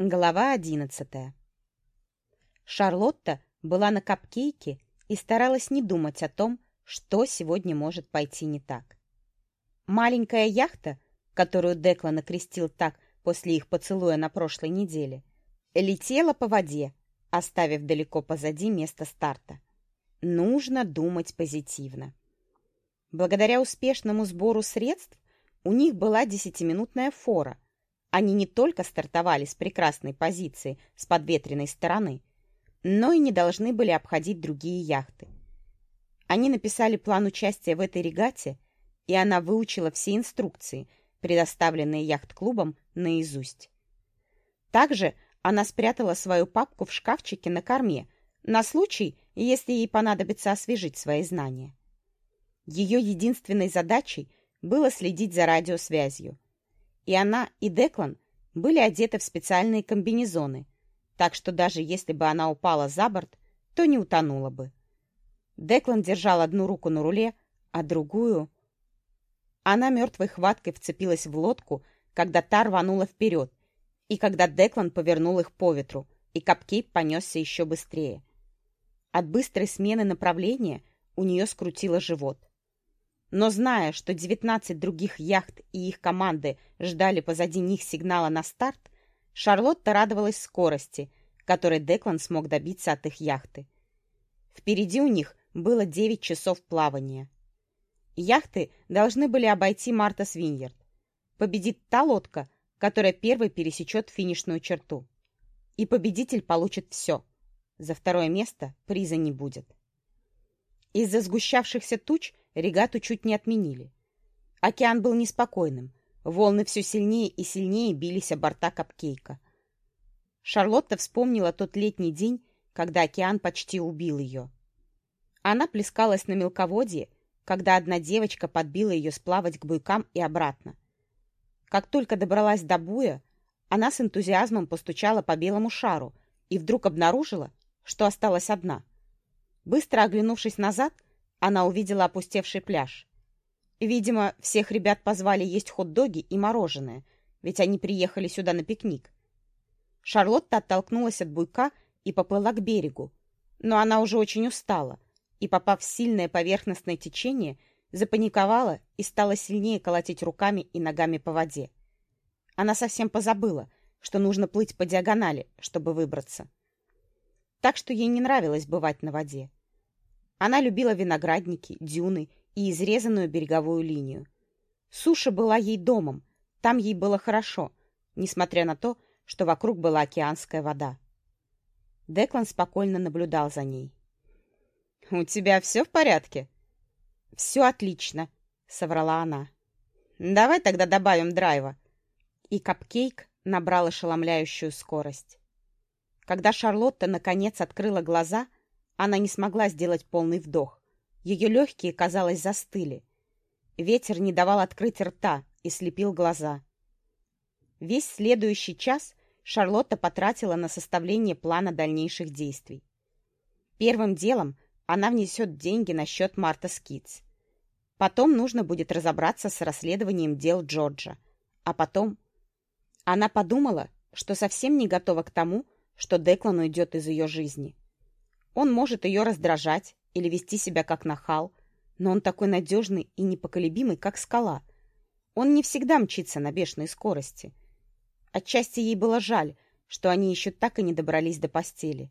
Глава одиннадцатая. Шарлотта была на капкейке и старалась не думать о том, что сегодня может пойти не так. Маленькая яхта, которую Декла накрестил так после их поцелуя на прошлой неделе, летела по воде, оставив далеко позади место старта. Нужно думать позитивно. Благодаря успешному сбору средств у них была десятиминутная фора – они не только стартовали с прекрасной позиции с подветренной стороны, но и не должны были обходить другие яхты. Они написали план участия в этой регате, и она выучила все инструкции, предоставленные яхт-клубом, наизусть. Также она спрятала свою папку в шкафчике на корме, на случай, если ей понадобится освежить свои знания. Ее единственной задачей было следить за радиосвязью – и она, и Деклан были одеты в специальные комбинезоны, так что даже если бы она упала за борт, то не утонула бы. Деклан держал одну руку на руле, а другую... Она мертвой хваткой вцепилась в лодку, когда та рванула вперед, и когда Деклан повернул их по ветру, и капкейп понесся еще быстрее. От быстрой смены направления у нее скрутило живот. Но зная, что 19 других яхт и их команды ждали позади них сигнала на старт, Шарлотта радовалась скорости, которой Деклан смог добиться от их яхты. Впереди у них было 9 часов плавания. Яхты должны были обойти Марта Свиньерд. Победит та лодка, которая первой пересечет финишную черту. И победитель получит все. За второе место приза не будет. Из-за сгущавшихся туч регату чуть не отменили. Океан был неспокойным. Волны все сильнее и сильнее бились о борта капкейка. Шарлотта вспомнила тот летний день, когда океан почти убил ее. Она плескалась на мелководье, когда одна девочка подбила ее сплавать к буйкам и обратно. Как только добралась до буя, она с энтузиазмом постучала по белому шару и вдруг обнаружила, что осталась одна. Быстро оглянувшись назад, она увидела опустевший пляж. Видимо, всех ребят позвали есть хот-доги и мороженое, ведь они приехали сюда на пикник. Шарлотта оттолкнулась от буйка и поплыла к берегу, но она уже очень устала и, попав в сильное поверхностное течение, запаниковала и стала сильнее колотить руками и ногами по воде. Она совсем позабыла, что нужно плыть по диагонали, чтобы выбраться. Так что ей не нравилось бывать на воде. Она любила виноградники, дюны и изрезанную береговую линию. Суша была ей домом, там ей было хорошо, несмотря на то, что вокруг была океанская вода. Деклан спокойно наблюдал за ней. «У тебя все в порядке?» «Все отлично», — соврала она. «Давай тогда добавим драйва». И капкейк набрал ошеломляющую скорость. Когда Шарлотта наконец открыла глаза — она не смогла сделать полный вдох. Ее легкие, казалось, застыли. Ветер не давал открыть рта и слепил глаза. Весь следующий час Шарлотта потратила на составление плана дальнейших действий. Первым делом она внесет деньги на счет Марта Скитс. Потом нужно будет разобраться с расследованием дел Джорджа. А потом... Она подумала, что совсем не готова к тому, что Деклан уйдет из ее жизни. Он может ее раздражать или вести себя как нахал, но он такой надежный и непоколебимый, как скала. Он не всегда мчится на бешеной скорости. Отчасти ей было жаль, что они еще так и не добрались до постели.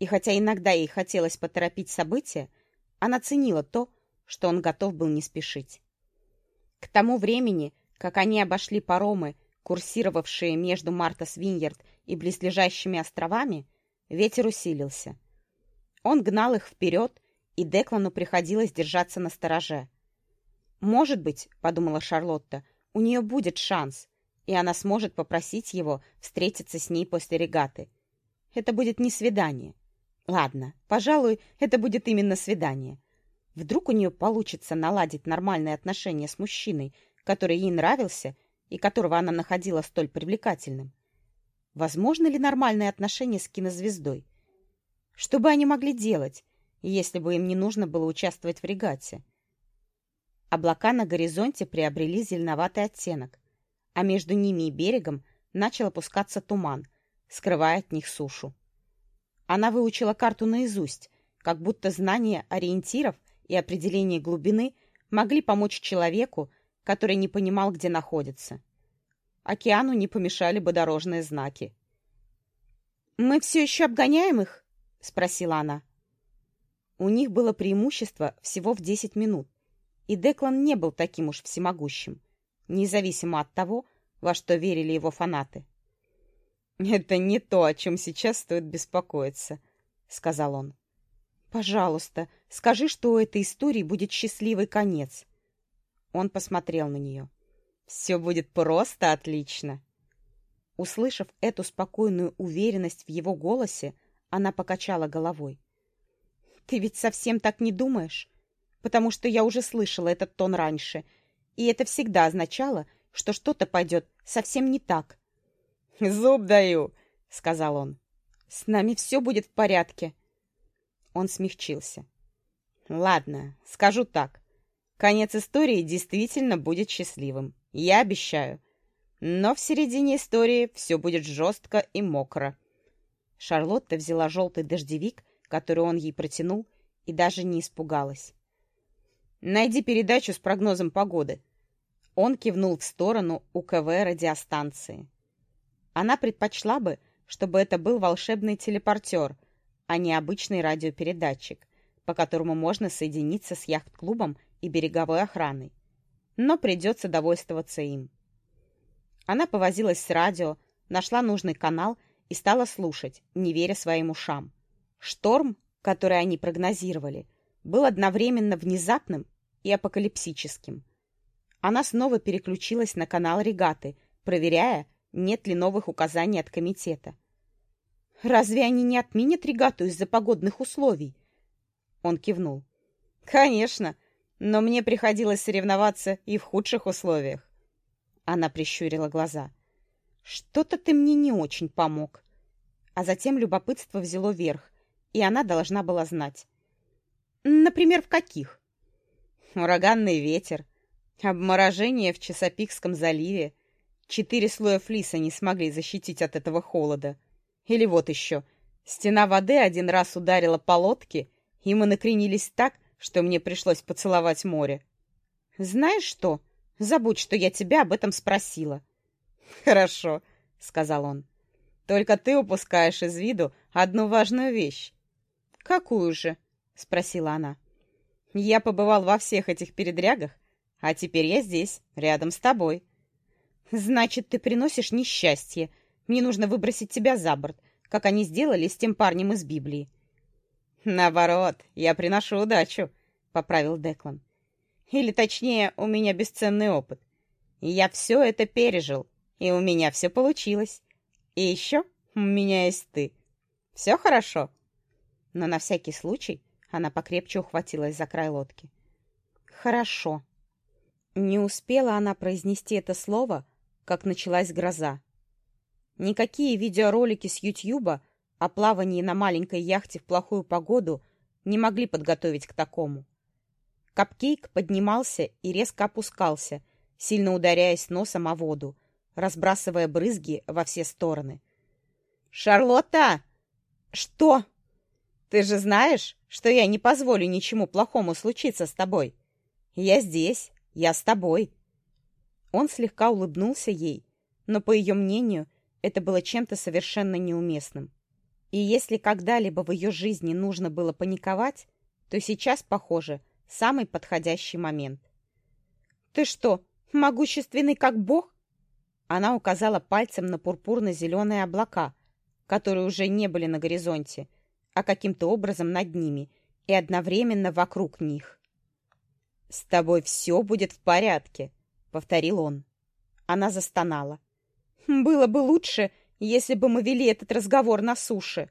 И хотя иногда ей хотелось поторопить события, она ценила то, что он готов был не спешить. К тому времени, как они обошли паромы, курсировавшие между Марта Свиньерд и близлежащими островами, ветер усилился — он гнал их вперед, и Деклану приходилось держаться на стороже. «Может быть, — подумала Шарлотта, — у нее будет шанс, и она сможет попросить его встретиться с ней после регаты. Это будет не свидание. Ладно, пожалуй, это будет именно свидание. Вдруг у нее получится наладить нормальные отношения с мужчиной, который ей нравился и которого она находила столь привлекательным. Возможно ли нормальные отношения с кинозвездой? Что бы они могли делать, если бы им не нужно было участвовать в регате? Облака на горизонте приобрели зеленоватый оттенок, а между ними и берегом начал опускаться туман, скрывая от них сушу. Она выучила карту наизусть, как будто знание ориентиров и определение глубины могли помочь человеку, который не понимал, где находится. Океану не помешали бы дорожные знаки. «Мы все еще обгоняем их?» — спросила она. У них было преимущество всего в десять минут, и Деклан не был таким уж всемогущим, независимо от того, во что верили его фанаты. «Это не то, о чем сейчас стоит беспокоиться», — сказал он. «Пожалуйста, скажи, что у этой истории будет счастливый конец». Он посмотрел на нее. «Все будет просто отлично». Услышав эту спокойную уверенность в его голосе, она покачала головой. «Ты ведь совсем так не думаешь? Потому что я уже слышала этот тон раньше, и это всегда означало, что что-то пойдет совсем не так». «Зуб даю», — сказал он. «С нами все будет в порядке». Он смягчился. «Ладно, скажу так. Конец истории действительно будет счастливым. Я обещаю. Но в середине истории все будет жестко и мокро». Шарлотта взяла желтый дождевик, который он ей протянул, и даже не испугалась. «Найди передачу с прогнозом погоды». Он кивнул в сторону УКВ радиостанции. Она предпочла бы, чтобы это был волшебный телепортер, а не обычный радиопередатчик, по которому можно соединиться с яхт-клубом и береговой охраной. Но придется довольствоваться им. Она повозилась с радио, нашла нужный канал и стала слушать, не веря своим ушам. Шторм, который они прогнозировали, был одновременно внезапным и апокалипсическим. Она снова переключилась на канал регаты, проверяя, нет ли новых указаний от комитета. «Разве они не отменят регату из-за погодных условий?» Он кивнул. «Конечно, но мне приходилось соревноваться и в худших условиях». Она прищурила глаза. «Что-то ты мне не очень помог». А затем любопытство взяло верх, и она должна была знать. «Например, в каких?» «Ураганный ветер, обморожение в Чесопикском заливе, Четыре слоя флиса не смогли защитить от этого холода. Или вот еще. Стена воды один раз ударила по лодке, и мы накренились так, что мне пришлось поцеловать море. «Знаешь что? Забудь, что я тебя об этом спросила». «Хорошо», — сказал он. «Только ты упускаешь из виду одну важную вещь». «Какую же?» — спросила она. «Я побывал во всех этих передрягах, а теперь я здесь, рядом с тобой». «Значит, ты приносишь несчастье. Мне нужно выбросить тебя за борт, как они сделали с тем парнем из Библии». «Наоборот, я приношу удачу», — поправил Деклан. «Или, точнее, у меня бесценный опыт. Я все это пережил, и у меня все получилось. И еще у меня есть ты. Все хорошо?» Но на всякий случай она покрепче ухватилась за край лодки. «Хорошо». Не успела она произнести это слово, как началась гроза. Никакие видеоролики с Ютьюба о плавании на маленькой яхте в плохую погоду не могли подготовить к такому. Капкейк поднимался и резко опускался, сильно ударяясь носом о воду, разбрасывая брызги во все стороны. «Шарлотта!» «Что?» «Ты же знаешь, что я не позволю ничему плохому случиться с тобой. Я здесь, я с тобой. Он слегка улыбнулся ей, но, по ее мнению, это было чем-то совершенно неуместным. И если когда-либо в ее жизни нужно было паниковать, то сейчас, похоже, самый подходящий момент. «Ты что, могущественный как бог?» Она указала пальцем на пурпурно-зеленые облака, которые уже не были на горизонте, а каким-то образом над ними и одновременно вокруг них. «С тобой все будет в порядке», — повторил он. Она застонала. «Было бы лучше, если бы мы вели этот разговор на суше».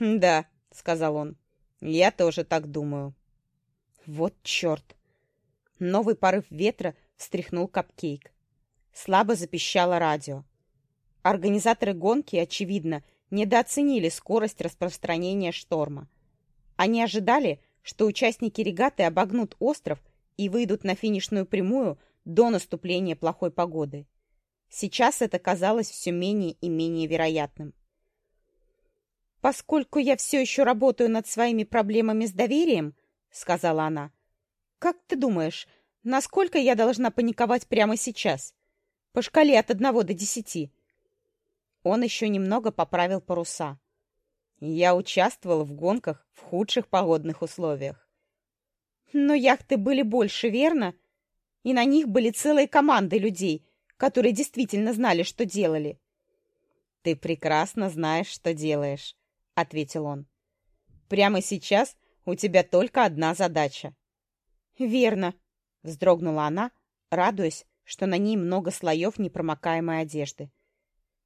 «Да», — сказал он, — «я тоже так думаю». «Вот черт!» Новый порыв ветра встряхнул капкейк. Слабо запищало радио. Организаторы гонки, очевидно, недооценили скорость распространения шторма. Они ожидали, что участники регаты обогнут остров и выйдут на финишную прямую до наступления плохой погоды. Сейчас это казалось все менее и менее вероятным. «Поскольку я все еще работаю над своими проблемами с доверием», — сказала она, — «как ты думаешь, насколько я должна паниковать прямо сейчас? По шкале от одного до десяти?» Он еще немного поправил паруса. Я участвовал в гонках в худших погодных условиях. Но яхты были больше, верно? И на них были целые команды людей, которые действительно знали, что делали. «Ты прекрасно знаешь, что делаешь», — ответил он. «Прямо сейчас у тебя только одна задача». «Верно», — вздрогнула она, радуясь, что на ней много слоев непромокаемой одежды.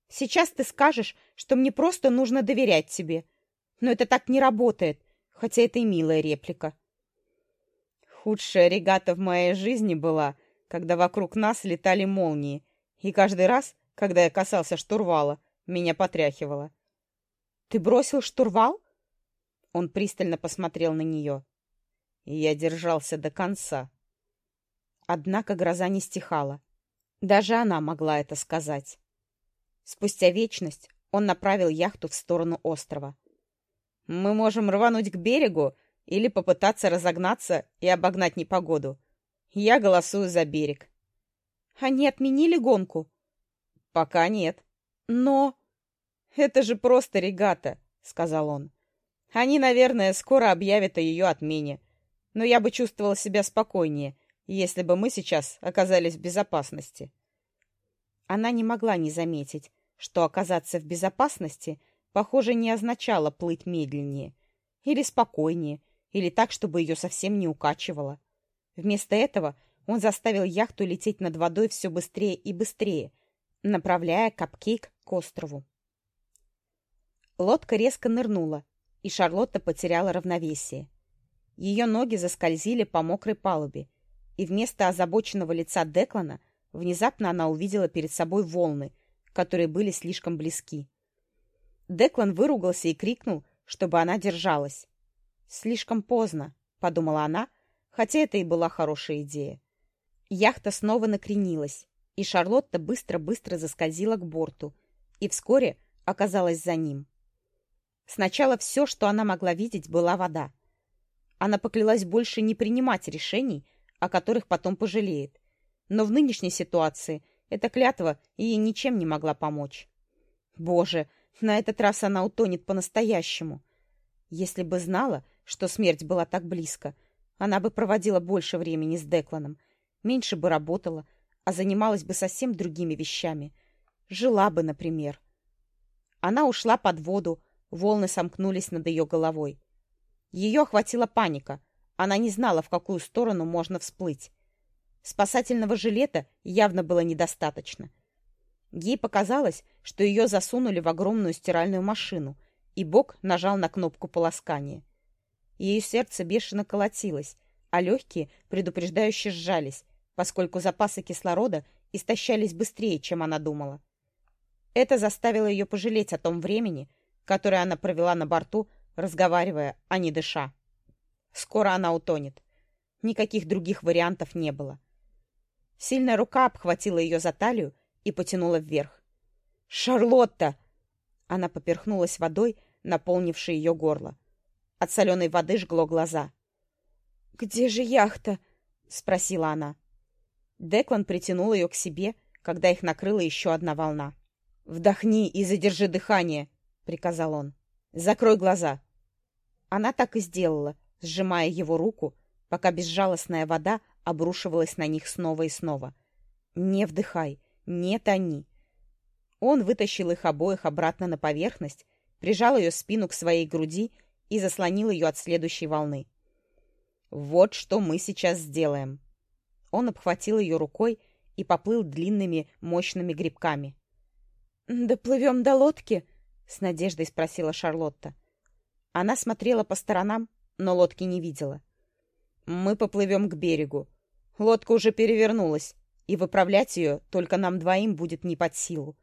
Сейчас ты скажешь, что мне просто нужно доверять тебе. Но это так не работает, хотя это и милая реплика. Худшая регата в моей жизни была, когда вокруг нас летали молнии, и каждый раз, когда я касался штурвала, меня потряхивало. «Ты бросил штурвал?» Он пристально посмотрел на нее. Я держался до конца. Однако гроза не стихала. Даже она могла это сказать. Спустя вечность он направил яхту в сторону острова. «Мы можем рвануть к берегу или попытаться разогнаться и обогнать непогоду. Я голосую за берег». «Они отменили гонку?» «Пока нет». «Но...» «Это же просто регата», — сказал он. «Они, наверное, скоро объявят о ее отмене. Но я бы чувствовал себя спокойнее, если бы мы сейчас оказались в безопасности». Она не могла не заметить, что оказаться в безопасности, похоже, не означало плыть медленнее, или спокойнее, или так, чтобы ее совсем не укачивало. Вместо этого он заставил яхту лететь над водой все быстрее и быстрее, направляя капкейк к острову. Лодка резко нырнула, и Шарлотта потеряла равновесие. Ее ноги заскользили по мокрой палубе, и вместо озабоченного лица Деклана Внезапно она увидела перед собой волны, которые были слишком близки. Деклан выругался и крикнул, чтобы она держалась. «Слишком поздно», — подумала она, хотя это и была хорошая идея. Яхта снова накренилась, и Шарлотта быстро-быстро заскользила к борту, и вскоре оказалась за ним. Сначала все, что она могла видеть, была вода. Она поклялась больше не принимать решений, о которых потом пожалеет, но в нынешней ситуации эта клятва ей ничем не могла помочь. Боже, на этот раз она утонет по-настоящему. Если бы знала, что смерть была так близко, она бы проводила больше времени с Декланом, меньше бы работала, а занималась бы совсем другими вещами. Жила бы, например. Она ушла под воду, волны сомкнулись над ее головой. Ее охватила паника. Она не знала, в какую сторону можно всплыть. Спасательного жилета явно было недостаточно. Ей показалось, что ее засунули в огромную стиральную машину, и Бог нажал на кнопку полоскания. Ее сердце бешено колотилось, а легкие предупреждающе сжались, поскольку запасы кислорода истощались быстрее, чем она думала. Это заставило ее пожалеть о том времени, которое она провела на борту, разговаривая, а не дыша. Скоро она утонет. Никаких других вариантов не было. Сильная рука обхватила ее за талию и потянула вверх. «Шарлотта!» Она поперхнулась водой, наполнившей ее горло. От соленой воды жгло глаза. «Где же яхта?» — спросила она. Деклан притянул ее к себе, когда их накрыла еще одна волна. «Вдохни и задержи дыхание», — приказал он. «Закрой глаза». Она так и сделала, сжимая его руку, пока безжалостная вода обрушивалась на них снова и снова. «Не вдыхай! Не тони!» Он вытащил их обоих обратно на поверхность, прижал ее спину к своей груди и заслонил ее от следующей волны. «Вот что мы сейчас сделаем!» Он обхватил ее рукой и поплыл длинными мощными грибками. «Доплывем до лодки?» — с надеждой спросила Шарлотта. Она смотрела по сторонам, но лодки не видела. Мы поплывем к берегу. Лодка уже перевернулась, и выправлять ее только нам двоим будет не под силу.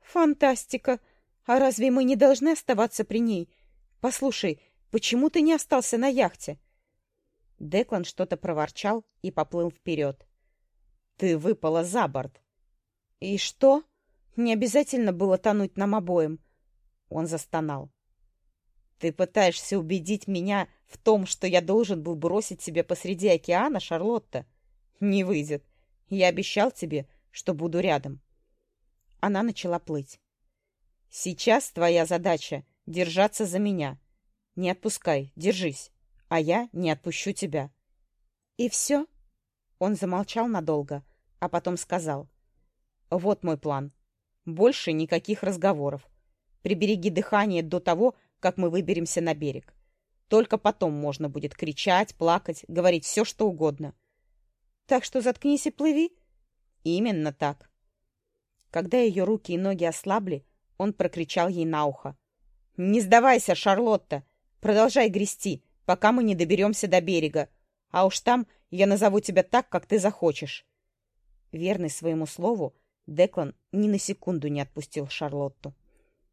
Фантастика! А разве мы не должны оставаться при ней? Послушай, почему ты не остался на яхте? Деклан что-то проворчал и поплыл вперед. Ты выпала за борт. И что? Не обязательно было тонуть нам обоим. Он застонал. Ты пытаешься убедить меня в том, что я должен был бросить тебя посреди океана, Шарлотта? Не выйдет. Я обещал тебе, что буду рядом. Она начала плыть. Сейчас твоя задача — держаться за меня. Не отпускай, держись, а я не отпущу тебя. И все? Он замолчал надолго, а потом сказал. Вот мой план. Больше никаких разговоров. Прибереги дыхание до того, как мы выберемся на берег. Только потом можно будет кричать, плакать, говорить все, что угодно. Так что заткнись и плыви. Именно так. Когда ее руки и ноги ослабли, он прокричал ей на ухо. «Не сдавайся, Шарлотта! Продолжай грести, пока мы не доберемся до берега. А уж там я назову тебя так, как ты захочешь». Верный своему слову, Деклан ни на секунду не отпустил Шарлотту.